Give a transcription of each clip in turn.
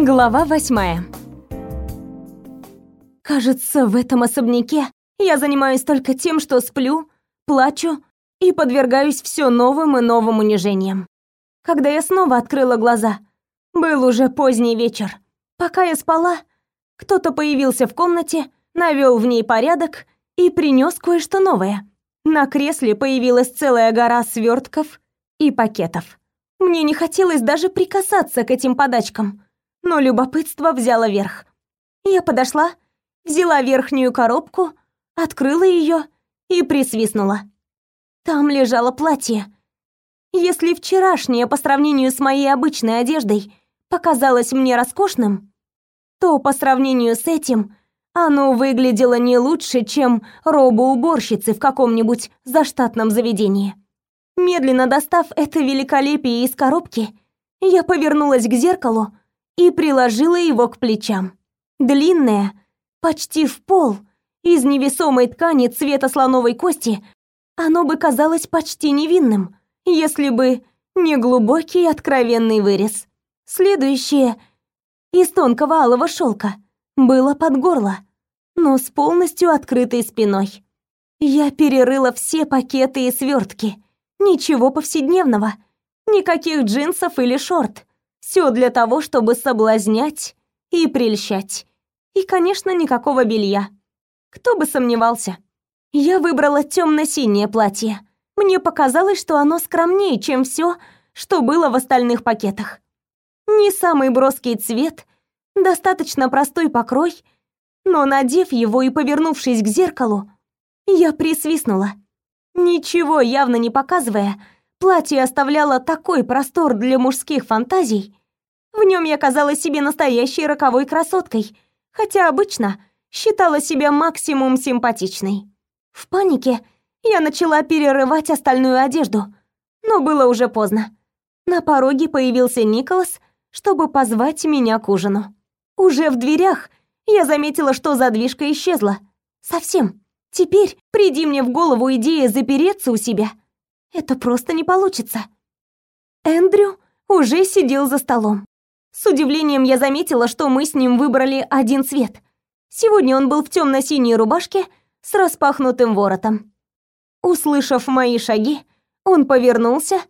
Глава восьмая. Кажется, в этом особняке я занимаюсь только тем, что сплю, плачу и подвергаюсь все новым и новым унижениям. Когда я снова открыла глаза, был уже поздний вечер. Пока я спала, кто-то появился в комнате, навел в ней порядок и принес кое-что новое. На кресле появилась целая гора свертков и пакетов. Мне не хотелось даже прикасаться к этим подачкам, но любопытство взяло верх. Я подошла, взяла верхнюю коробку, открыла ее и присвистнула. Там лежало платье. Если вчерашнее по сравнению с моей обычной одеждой показалось мне роскошным, то по сравнению с этим оно выглядело не лучше, чем роба уборщицы в каком-нибудь заштатном заведении. Медленно достав это великолепие из коробки, я повернулась к зеркалу и приложила его к плечам. Длинное, почти в пол, из невесомой ткани цвета слоновой кости, оно бы казалось почти невинным, если бы не глубокий откровенный вырез. Следующее из тонкого алого шелка было под горло, но с полностью открытой спиной. Я перерыла все пакеты и свертки. Ничего повседневного, никаких джинсов или шорт. Все для того, чтобы соблазнять и прельщать. И, конечно, никакого белья. Кто бы сомневался. Я выбрала темно-синее платье. Мне показалось, что оно скромнее, чем все, что было в остальных пакетах. Не самый броский цвет, достаточно простой покрой, но надев его и повернувшись к зеркалу, я присвистнула. Ничего явно не показывая, платье оставляло такой простор для мужских фантазий. В нем я казалась себе настоящей роковой красоткой, хотя обычно считала себя максимум симпатичной. В панике я начала перерывать остальную одежду, но было уже поздно. На пороге появился Николас, чтобы позвать меня к ужину. Уже в дверях я заметила, что задвижка исчезла. Совсем. Теперь приди мне в голову идея запереться у себя. Это просто не получится. Эндрю уже сидел за столом. С удивлением я заметила, что мы с ним выбрали один цвет. Сегодня он был в темно-синей рубашке с распахнутым воротом. Услышав мои шаги, он повернулся,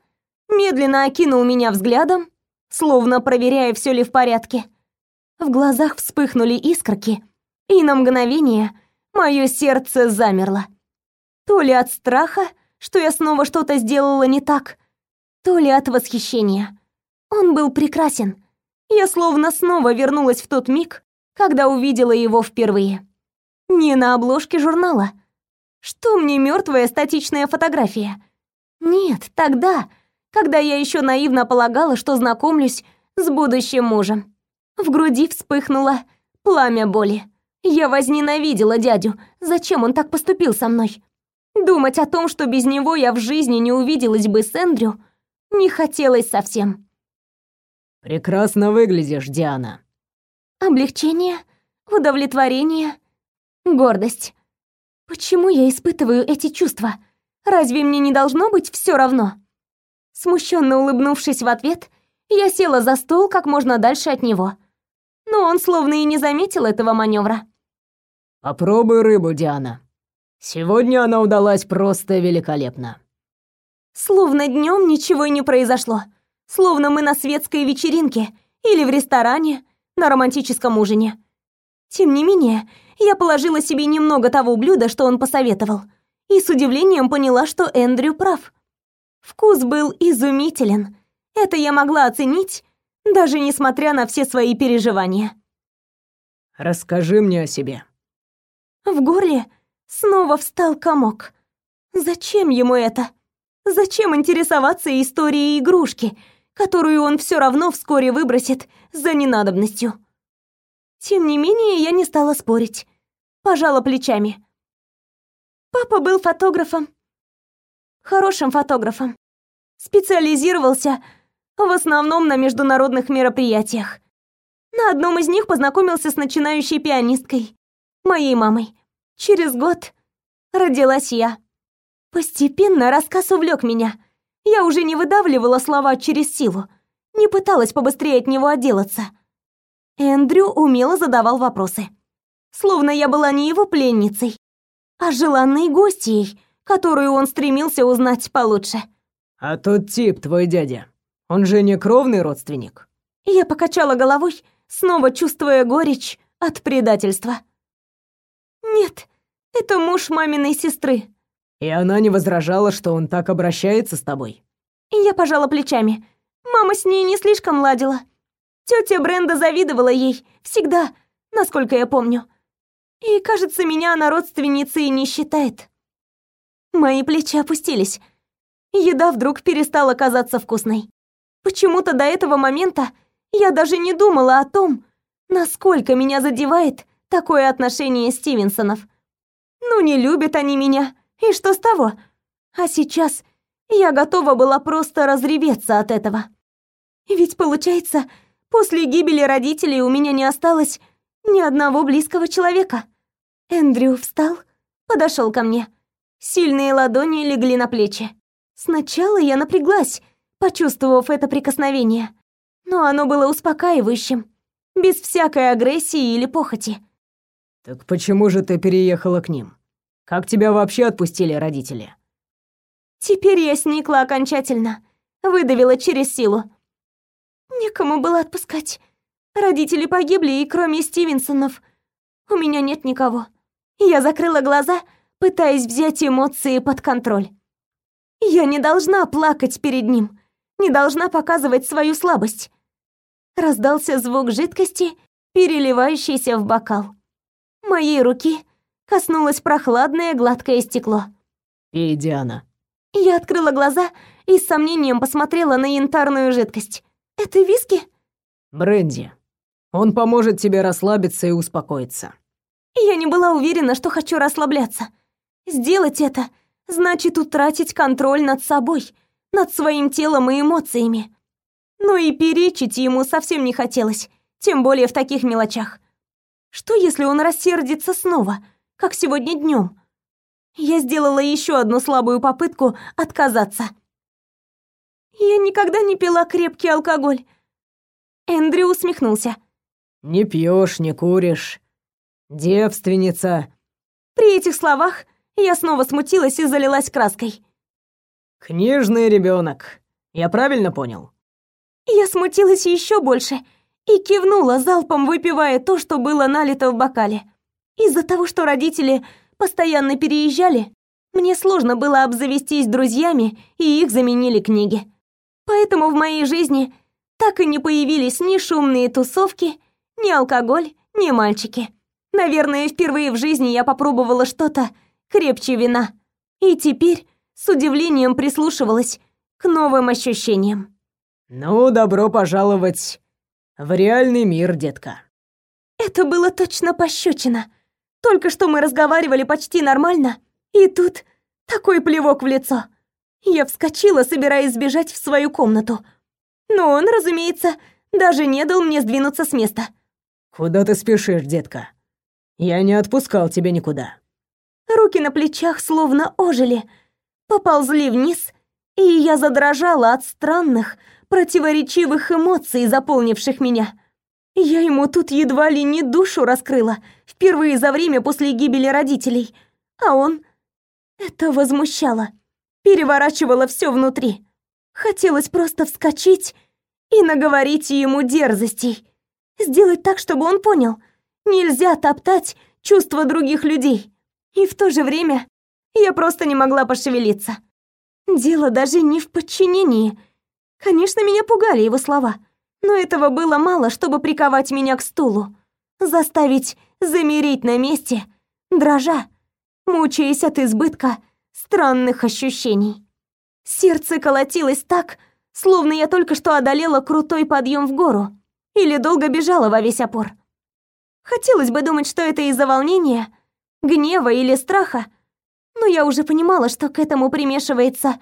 медленно окинул меня взглядом, словно проверяя, все ли в порядке. В глазах вспыхнули искорки, и на мгновение мое сердце замерло. То ли от страха, что я снова что-то сделала не так, то ли от восхищения. Он был прекрасен. Я словно снова вернулась в тот миг, когда увидела его впервые. Не на обложке журнала. Что мне мертвая статичная фотография? Нет, тогда, когда я еще наивно полагала, что знакомлюсь с будущим мужем. В груди вспыхнуло пламя боли. Я возненавидела дядю. Зачем он так поступил со мной? Думать о том, что без него я в жизни не увиделась бы с Эндрю, не хотелось совсем. Прекрасно выглядишь, Диана. Облегчение, удовлетворение, гордость. Почему я испытываю эти чувства? Разве мне не должно быть все равно? Смущенно улыбнувшись в ответ, я села за стол как можно дальше от него но он словно и не заметил этого маневра. «Попробуй рыбу, Диана. Сегодня она удалась просто великолепно». Словно днем ничего и не произошло. Словно мы на светской вечеринке или в ресторане на романтическом ужине. Тем не менее, я положила себе немного того блюда, что он посоветовал, и с удивлением поняла, что Эндрю прав. Вкус был изумителен. Это я могла оценить, даже несмотря на все свои переживания. Расскажи мне о себе. В горле снова встал комок. Зачем ему это? Зачем интересоваться историей игрушки, которую он все равно вскоре выбросит за ненадобностью? Тем не менее, я не стала спорить. Пожала плечами. Папа был фотографом. Хорошим фотографом. Специализировался в основном на международных мероприятиях. На одном из них познакомился с начинающей пианисткой, моей мамой. Через год родилась я. Постепенно рассказ увлек меня. Я уже не выдавливала слова через силу, не пыталась побыстрее от него отделаться. Эндрю умело задавал вопросы. Словно я была не его пленницей, а желанной гостьей, которую он стремился узнать получше. «А тот тип, твой дядя, он же не кровный родственник?» Я покачала головой, снова чувствуя горечь от предательства. «Нет, это муж маминой сестры». «И она не возражала, что он так обращается с тобой?» Я пожала плечами. Мама с ней не слишком ладила. Тетя Бренда завидовала ей, всегда, насколько я помню. И, кажется, меня она родственницей не считает. Мои плечи опустились. Еда вдруг перестала казаться вкусной. Почему-то до этого момента я даже не думала о том, насколько меня задевает такое отношение Стивенсонов. Ну, не любят они меня, и что с того? А сейчас я готова была просто разреветься от этого. Ведь получается, после гибели родителей у меня не осталось ни одного близкого человека. Эндрю встал, подошел ко мне. Сильные ладони легли на плечи. Сначала я напряглась, почувствовав это прикосновение, но оно было успокаивающим, без всякой агрессии или похоти. «Так почему же ты переехала к ним? Как тебя вообще отпустили родители?» Теперь я сникла окончательно, выдавила через силу. Некому было отпускать. Родители погибли, и кроме Стивенсонов у меня нет никого. Я закрыла глаза, пытаясь взять эмоции под контроль. Я не должна плакать перед ним, не должна показывать свою слабость. Раздался звук жидкости, переливающейся в бокал. Моей руки коснулось прохладное гладкое стекло. «Пей, Диана». Я открыла глаза и с сомнением посмотрела на янтарную жидкость. «Это виски?» «Бренди. Он поможет тебе расслабиться и успокоиться». Я не была уверена, что хочу расслабляться. Сделать это значит утратить контроль над собой, над своим телом и эмоциями. Но и перечить ему совсем не хотелось, тем более в таких мелочах. Что если он рассердится снова, как сегодня днем? Я сделала еще одну слабую попытку отказаться. Я никогда не пила крепкий алкоголь. Эндрю усмехнулся. Не пьешь, не куришь. Девственница. При этих словах я снова смутилась и залилась краской. Книжный ребенок. Я правильно понял? Я смутилась еще больше и кивнула, залпом выпивая то, что было налито в бокале. Из-за того, что родители постоянно переезжали, мне сложно было обзавестись друзьями, и их заменили книги. Поэтому в моей жизни так и не появились ни шумные тусовки, ни алкоголь, ни мальчики. Наверное, впервые в жизни я попробовала что-то крепче вина. И теперь с удивлением прислушивалась к новым ощущениям. «Ну, добро пожаловать в реальный мир, детка». Это было точно пощечина. Только что мы разговаривали почти нормально, и тут такой плевок в лицо. Я вскочила, собираясь сбежать в свою комнату. Но он, разумеется, даже не дал мне сдвинуться с места. «Куда ты спешишь, детка? Я не отпускал тебя никуда». Руки на плечах словно ожили, поползли вниз, и я задрожала от странных, противоречивых эмоций, заполнивших меня. Я ему тут едва ли не душу раскрыла, впервые за время после гибели родителей, а он... Это возмущало, переворачивало все внутри. Хотелось просто вскочить и наговорить ему дерзостей. Сделать так, чтобы он понял. Нельзя топтать чувства других людей. И в то же время я просто не могла пошевелиться. Дело даже не в подчинении. Конечно, меня пугали его слова, но этого было мало, чтобы приковать меня к стулу, заставить замереть на месте, дрожа, мучаясь от избытка странных ощущений. Сердце колотилось так, словно я только что одолела крутой подъем в гору или долго бежала во весь опор. Хотелось бы думать, что это из-за волнения, гнева или страха, я уже понимала, что к этому примешивается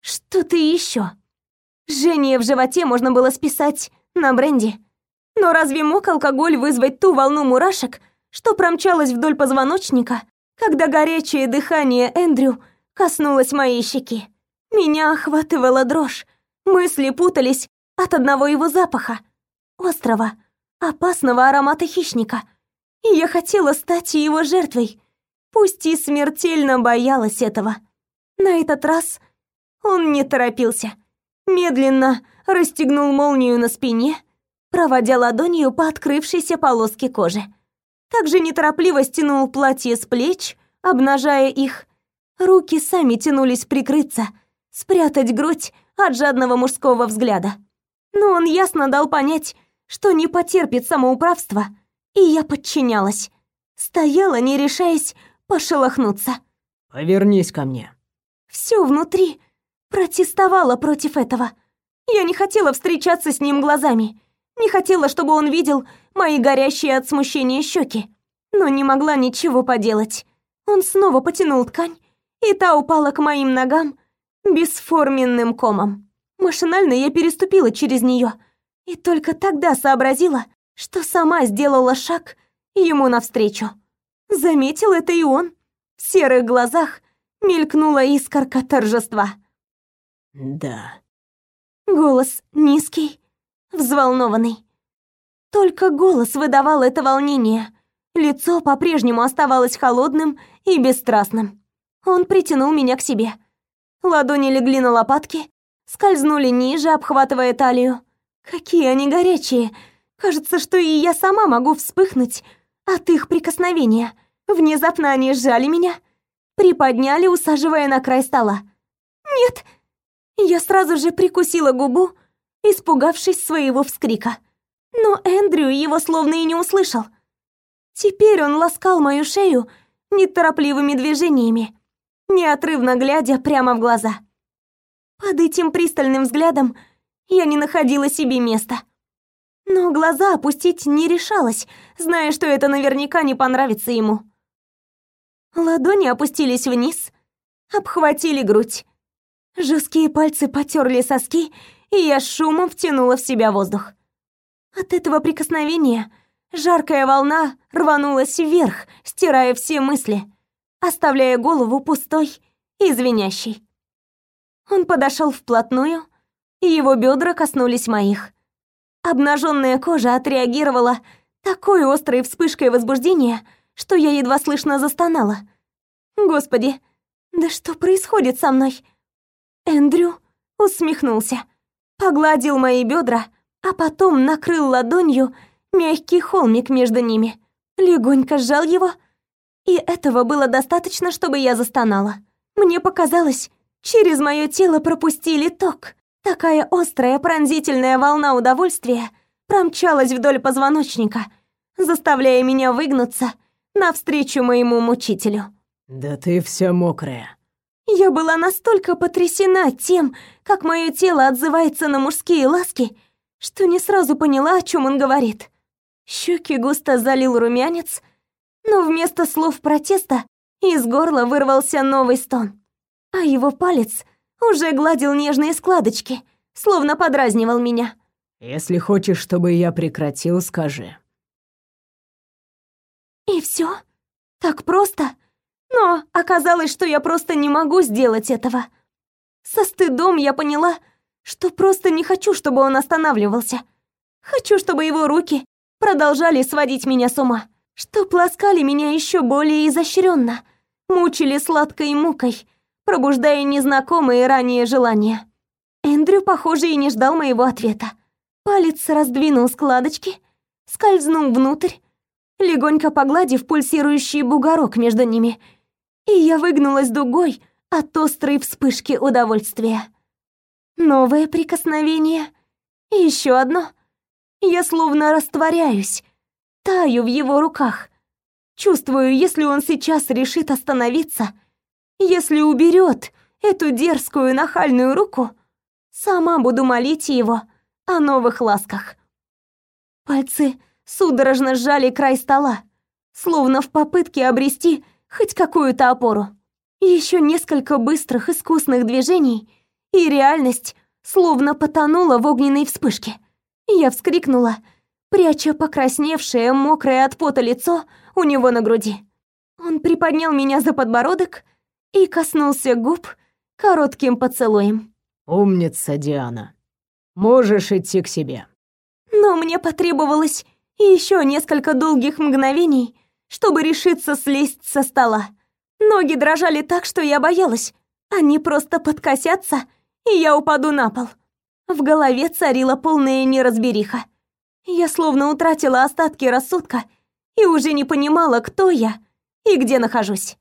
что-то еще. Жжение в животе можно было списать на бренди. Но разве мог алкоголь вызвать ту волну мурашек, что промчалась вдоль позвоночника, когда горячее дыхание Эндрю коснулось моей щеки? Меня охватывала дрожь, мысли путались от одного его запаха, острого, опасного аромата хищника. И я хотела стать его жертвой, пусть и смертельно боялась этого. На этот раз он не торопился. Медленно расстегнул молнию на спине, проводя ладонью по открывшейся полоске кожи. Также неторопливо стянул платье с плеч, обнажая их. Руки сами тянулись прикрыться, спрятать грудь от жадного мужского взгляда. Но он ясно дал понять, что не потерпит самоуправства, и я подчинялась. Стояла, не решаясь пошелохнуться. «Повернись ко мне». Все внутри протестовало против этого. Я не хотела встречаться с ним глазами, не хотела, чтобы он видел мои горящие от смущения щеки, но не могла ничего поделать. Он снова потянул ткань, и та упала к моим ногам бесформенным комом. Машинально я переступила через нее и только тогда сообразила, что сама сделала шаг ему навстречу. Заметил это и он. В серых глазах мелькнула искорка торжества. «Да». Голос низкий, взволнованный. Только голос выдавал это волнение. Лицо по-прежнему оставалось холодным и бесстрастным. Он притянул меня к себе. Ладони легли на лопатки, скользнули ниже, обхватывая талию. Какие они горячие. Кажется, что и я сама могу вспыхнуть от их прикосновения. Внезапно они сжали меня, приподняли, усаживая на край стола. «Нет!» Я сразу же прикусила губу, испугавшись своего вскрика. Но Эндрю его словно и не услышал. Теперь он ласкал мою шею неторопливыми движениями, неотрывно глядя прямо в глаза. Под этим пристальным взглядом я не находила себе места. Но глаза опустить не решалась, зная, что это наверняка не понравится ему. Ладони опустились вниз, обхватили грудь. Жесткие пальцы потерли соски, и я шумом втянула в себя воздух. От этого прикосновения жаркая волна рванулась вверх, стирая все мысли, оставляя голову пустой и звенящей. Он подошел вплотную, и его бедра коснулись моих. Обнаженная кожа отреагировала такой острой вспышкой возбуждения, что я едва слышно застонала. Господи, да что происходит со мной? Эндрю усмехнулся, погладил мои бедра, а потом накрыл ладонью мягкий холмик между ними, легонько сжал его, и этого было достаточно, чтобы я застонала. Мне показалось, через мое тело пропустили ток. Такая острая пронзительная волна удовольствия промчалась вдоль позвоночника, заставляя меня выгнуться навстречу моему мучителю. «Да ты вся мокрая». Я была настолько потрясена тем, как мое тело отзывается на мужские ласки, что не сразу поняла, о чем он говорит. Щеки густо залил румянец, но вместо слов протеста из горла вырвался новый стон, а его палец уже гладил нежные складочки, словно подразнивал меня. «Если хочешь, чтобы я прекратил, скажи». И все? Так просто? Но оказалось, что я просто не могу сделать этого. Со стыдом я поняла, что просто не хочу, чтобы он останавливался. Хочу, чтобы его руки продолжали сводить меня с ума, что пласкали меня еще более изощренно, мучили сладкой мукой, пробуждая незнакомые ранее желания. Эндрю, похоже, и не ждал моего ответа. Палец раздвинул складочки, скользнул внутрь, легонько погладив пульсирующий бугорок между ними — и я выгнулась дугой от острой вспышки удовольствия. Новое прикосновение. И еще одно. Я словно растворяюсь, таю в его руках. Чувствую, если он сейчас решит остановиться, если уберет эту дерзкую нахальную руку, сама буду молить его о новых ласках. Пальцы судорожно сжали край стола, словно в попытке обрести хоть какую-то опору. Еще несколько быстрых искусных движений, и реальность словно потонула в огненной вспышке. Я вскрикнула, пряча покрасневшее, мокрое от пота лицо у него на груди. Он приподнял меня за подбородок и коснулся губ коротким поцелуем. «Умница, Диана. Можешь идти к себе». Но мне потребовалось еще несколько долгих мгновений, чтобы решиться слезть со стола. Ноги дрожали так, что я боялась. Они просто подкосятся, и я упаду на пол. В голове царила полная неразбериха. Я словно утратила остатки рассудка и уже не понимала, кто я и где нахожусь.